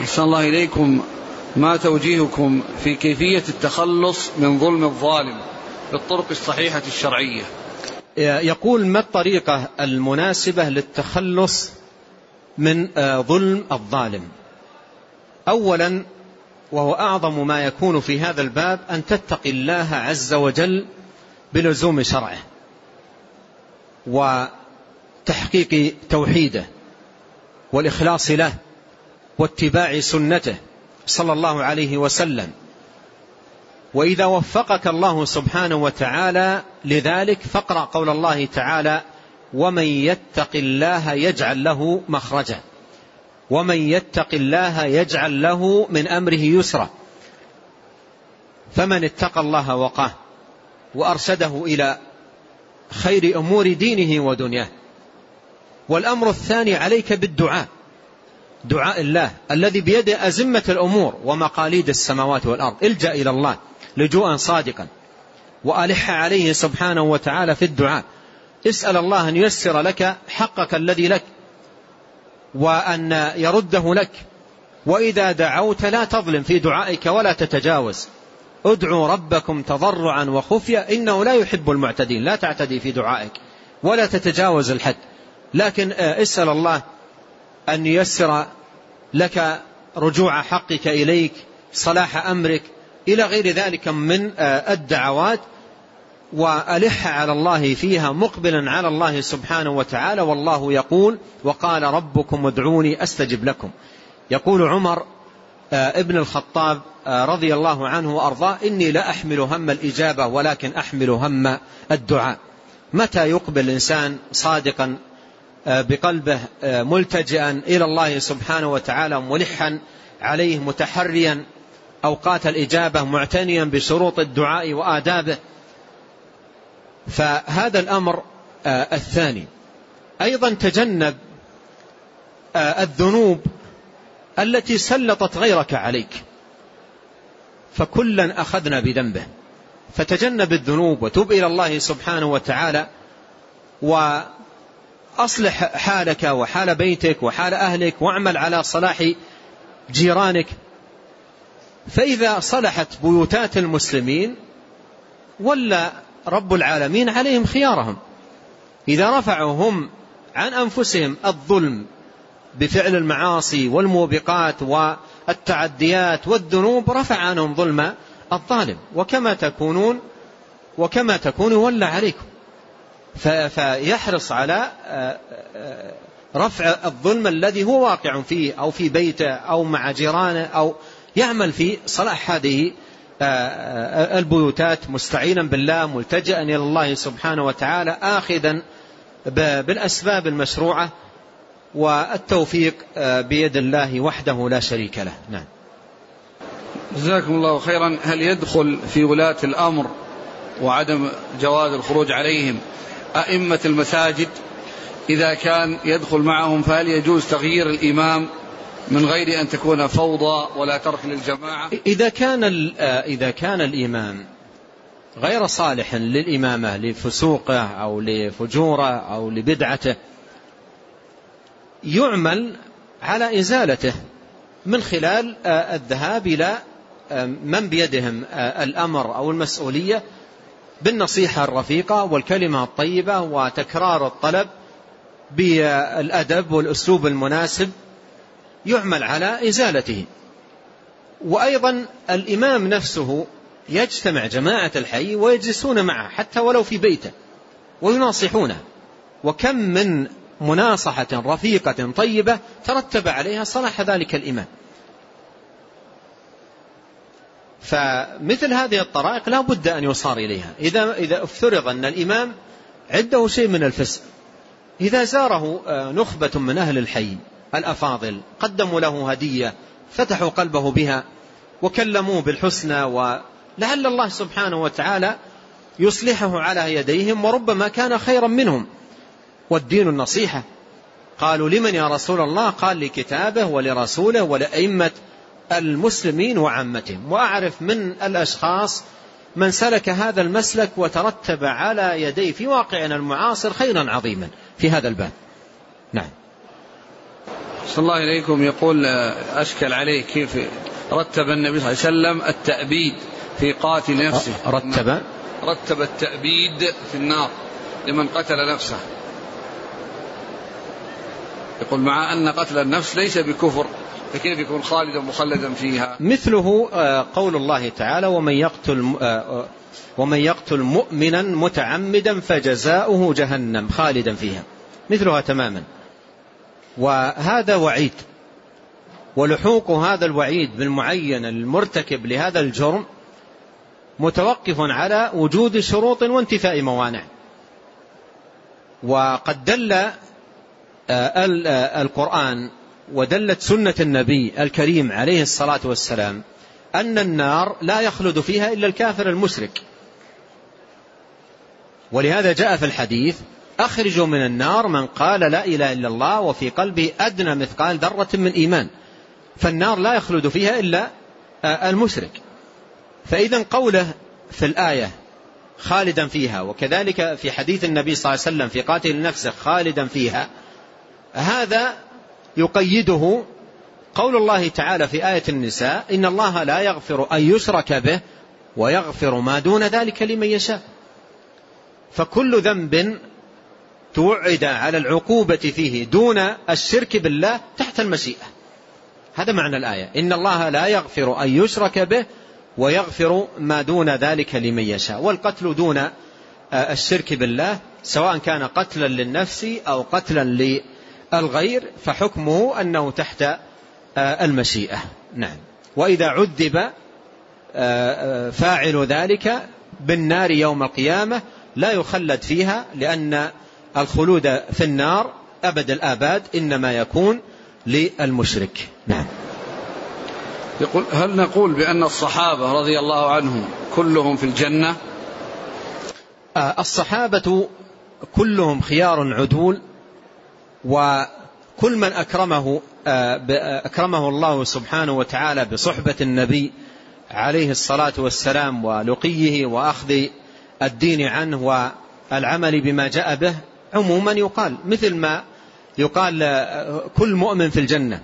أحسن الله إليكم ما توجيهكم في كيفية التخلص من ظلم الظالم بالطرق الصحيحة الشرعية. يقول ما الطريقة المناسبة للتخلص من آه، ظلم الظالم؟ أولا وهو أعظم ما يكون في هذا الباب أن تتقي الله عز وجل بلزوم شرعه وتحقيق توحيده والإخلاص له. واتباع سنته صلى الله عليه وسلم. وإذا وفقك الله سبحانه وتعالى لذلك فاقرأ قول الله تعالى ومن يتق الله يجعل له مخرجا. ومن يتق الله يجعل له من أمره يسرا. فمن اتقى الله وقاه وأرشده إلى خير أمور دينه ودنياه. والأمر الثاني عليك بالدعاء. دعاء الله الذي بيده أزمة الأمور ومقاليد السماوات والأرض. الجأ إلى الله لجوءا صادقا وألح عليه سبحانه وتعالى في الدعاء. اسأل الله أن ييسر لك حقك الذي لك وأن يرده لك. وإذا دعوت لا تظلم في دعائك ولا تتجاوز. ادعوا ربكم تضرعا وخفية إنه لا يحب المعتدين. لا تعتدي في دعائك ولا تتجاوز الحد. لكن آه، اسأل الله أن ييسر لك رجوع حقك إليك صلاح أمرك إلى غير ذلك من آه، الدعوات وألح على الله فيها مقبلا على الله سبحانه وتعالى والله يقول وقال ربكم ادعوني أستجب لكم. يقول عمر آه، ابن الخطاب آه، رضي الله عنه وأرضاه إني لا أحمل هم الإجابة ولكن أحمل هم الدعاء. متى يقبل الإنسان صادقا بقلبه ملتجئا إلى الله سبحانه وتعالى ملحا عليه متحريا أوقات الإجابة معتنيا بشروط الدعاء وآدابه. فهذا الأمر آه، الثاني. أيضا تجنب آه، الذنوب التي سلطت غيرك عليك. فكلا أخذنا بذنبه. فتجنب الذنوب وتوب إلى الله سبحانه وتعالى وأصلح حالك وحال بيتك وحال أهلك واعمل على صلاح جيرانك. فإذا صلحت بيوتات المسلمين ولا رب العالمين عليهم خيارهم. إذا رفعوا هم عن أنفسهم الظلم بفعل المعاصي والموبقات والتعديات والذنوب رفع عنهم ظلم الظالم. وكما تكونون وكما تكون ولا عليكم. فيحرص على آه، آه، رفع الظلم الذي هو واقع فيه أو في بيته أو مع جيرانه أو يعمل في صلاح هذه آه، البيوتات. مستعينا بالله ملتجئا إلى الله سبحانه وتعالى آخذا بالأسباب المشروعة والتوفيق بيد الله وحده لا شريك له. نعم. جزاكم الله خيرا. هل يدخل في ولاة الأمر وعدم جواز الخروج عليهم أئمة المساجد إذا كان يدخل معهم فهل يجوز تغيير الإمام من غير أن تكون فوضى ولا ترك للجماعة؟ إذا كان آه، إذا كان الإمام غير صالح للإمامة لفسوقه أو لفجوره أو لبدعته يعمل على إزالته من خلال آه، الذهاب إلى آه، من بيدهم الأمر أو المسؤولية بالنصيحة الرفيقة والكلمة الطيبة وتكرار الطلب بالأدب والأسلوب المناسب يعمل على إزالته. وأيضا الإمام نفسه يجتمع جماعة الحي ويجلسون معه حتى ولو في بيته ويناصحونه. وكم من مناصحة رفيقة طيبة ترتب عليها صلاح ذلك الإمام. فمثل هذه الطرائق لا بد أن يصار إليها. إذا, إذا افترض أن الإمام عنده شيء من الفسق. إذا زاره آه، نخبة من أهل الحي الأفاضل قدموا له هدية فتحوا قلبه بها وكلموه بالحسنى ولعل الله سبحانه وتعالى يصلحه على يديهم وربما كان خيرا منهم. والدين النصيحة. قالوا لمن يا رسول الله؟ قال لكتابه ولرسوله ولأئمة المسلمين وعامتهم. وأعرف من الأشخاص من سلك هذا المسلك وترتب على يديه في واقعنا المعاصر خيرا عظيما في هذا الباب. نعم. أحسن الله إليكم يقول أشكل عليه كيف رتب النبي صلى الله عليه وسلم التأبيد في قاتل نفسه. رتب. رتب التأبيد في النار لمن قتل نفسه. يقول مع أن قتل النفس ليس بكفر. فكيف يكون خالدا مخلدا فيها؟ مثله آه، قول الله تعالى ومن يقتل آه، آه، ومن يقتل مؤمنا متعمدا فجزاؤه جهنم خالدا فيها. مثلها تماما. وهذا وعيد. ولحوق هذا الوعيد بالمعين المرتكب لهذا الجرم متوقف على وجود شروط وانتفاء موانع. وقد دل القرآن ودلت سنة النبي الكريم عليه الصلاة والسلام أن النار لا يخلد فيها إلا الكافر المشرك. ولهذا جاء في الحديث أخرجوا من النار من قال لا إله إلا الله وفي قلبه أدنى مثقال ذرة من إيمان. فالنار لا يخلد فيها إلا آه، المشرك. فإذا قوله في الآية خالدا فيها وكذلك في حديث النبي صلى الله عليه وسلم في قاتل نفسه خالدا فيها هذا يقيده قول الله تعالى في آية النساء إن الله لا يغفر أن يشرك به ويغفر ما دون ذلك لمن يشاء. فكل ذنب توعد على العقوبة فيه دون الشرك بالله تحت المشيئة. هذا معنى الآية. إن الله لا يغفر أن يشرك به ويغفر ما دون ذلك لمن يشاء. والقتل دون آه، الشرك بالله سواء كان قتلا للنفس أو قتلا للغير فحكمه أنه تحت آه، المشيئة. نعم. وإذا عذب آه، فاعل ذلك بالنار يوم القيامة لا يخلد فيها لأن الخلود في النار أبد الآباد إنما يكون للمشرك. نعم. يقول هل نقول بأن الصحابة رضي الله عنهم كلهم في الجنة؟ آه، الصحابة كلهم خيار عدول وكل من أكرمه آه، أكرمه الله سبحانه وتعالى بصحبة النبي عليه الصلاة والسلام ولقيه وأخذ الدين عنه والعمل بما جاء به عموما يقال مثل ما يقال آه، كل مؤمن في الجنة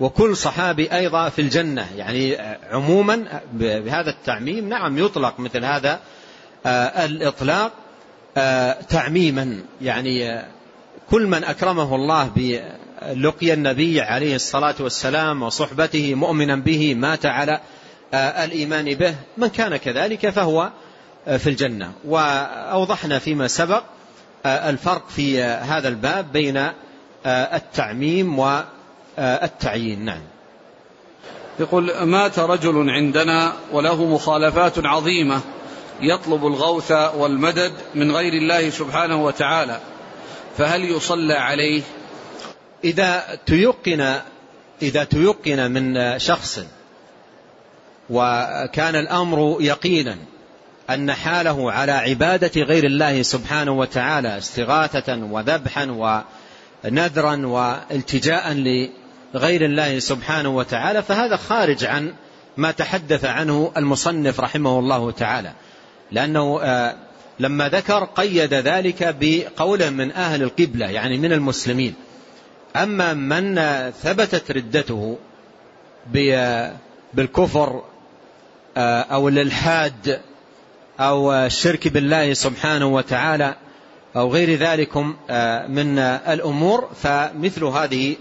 وكل صحابي أيضا في الجنة يعني عموما بهذا التعميم نعم يطلق مثل هذا آه، الإطلاق آه، تعميما يعني آه، كل من أكرمه الله بلقي النبي عليه الصلاة والسلام وصحبته مؤمنا به مات على الإيمان به من كان كذلك فهو في الجنة. وأوضحنا فيما سبق الفرق في هذا الباب بين التعميم و آه، التعيين. نعم. يقول مات رجل عندنا وله مخالفات عظيمة يطلب الغوث والمدد من غير الله سبحانه وتعالى. فهل يصلى عليه؟ إذا تيقن إذا تيقن من شخص وكان الأمر يقينا أن حاله على عبادة غير الله سبحانه وتعالى استغاثة وذبحا ونذرا والتجاء غير الله سبحانه وتعالى فهذا خارج عن ما تحدث عنه المصنف رحمه الله تعالى. لأنه آه، لما ذكر قيد ذلك بقوله من أهل القبلة يعني من المسلمين. أما من ثبتت ردته بالكفر آه، أو الإلحاد أو الشرك بالله سبحانه وتعالى أو غير ذلك آه، من الأمور فمثل هذه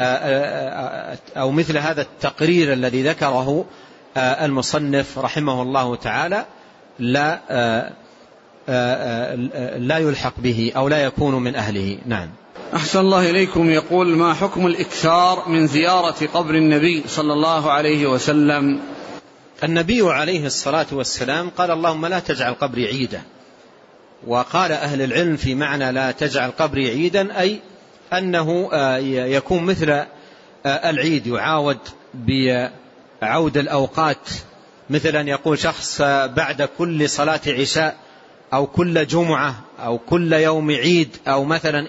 آه، أو مثل هذا التقرير الذي ذكره المصنف رحمه الله تعالى لا لا يلحق به أو لا يكون من أهله. نعم. أحسن الله إليكم. يقول ما حكم الإكثار من زيارة قبر النبي صلى الله عليه وسلم؟ النبي عليه الصلاة والسلام قال اللهم لا تجعل قبري عيدا. وقال أهل العلم في معنى لا تجعل قبري عيدا أي أنه آه، يكون مثل آه، العيد. يعاود بعود الأوقات. مثل أن يقول شخص آه، بعد كل صلاة عشاء أو كل جمعة أو كل يوم عيد أو مثلا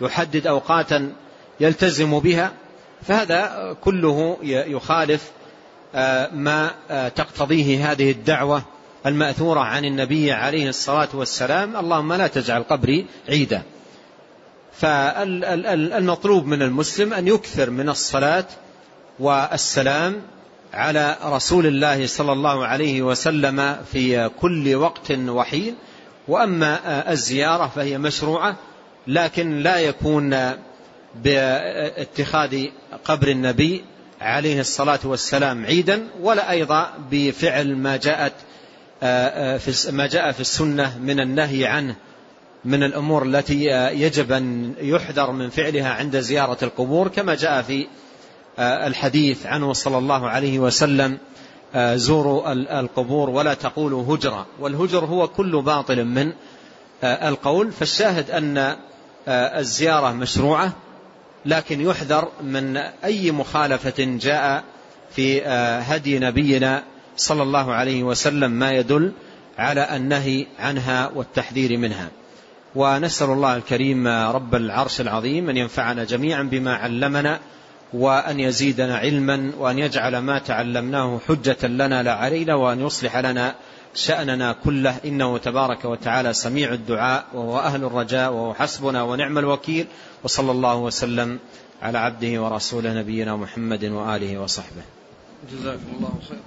يحدد أوقاتا يلتزم بها فهذا كله يخالف ما تقتضيه هذه الدعوة المأثورة عن النبي عليه الصلاة والسلام اللهم لا تجعل قبري عيدا. فالمطلوب من المسلم أن يكثر من الصلاة والسلام على رسول الله صلى الله عليه وسلم في كل وقت وحين وأما الزيارة فهي مشروعة لكن لا يكون باتخاذ قبر النبي عليه الصلاة والسلام عيدا ولا أيضا بفعل ما جاءت ما جاء في السنة من النهي عنه من الأمور التي يجب أن يحذر من فعلها عند زيارة القبور كما جاء في الحديث عنه صلى الله عليه وسلم زوروا القبور ولا تقولوا هجرة. والهجر هو كل باطل من القول. فالشاهد أن الزيارة مشروعة لكن يحذر من أي مخالفة جاء في هدي نبينا صلى الله عليه وسلم ما يدل على النهي عنها والتحذير منها. ونسأل الله الكريم رب العرش العظيم أن ينفعنا جميعا بما علمنا وأن يزيدنا علما وأن يجعل ما تعلمناه حجة لنا لا علينا وأن يصلح لنا شأننا كله. إنه تبارك وتعالى سميع الدعاء وهو أهل الرجاء وهو حسبنا ونعم الوكيل. وصلى الله وسلم على عبده ورسوله نبينا محمد وآله وصحبه. جزاكم الله خير.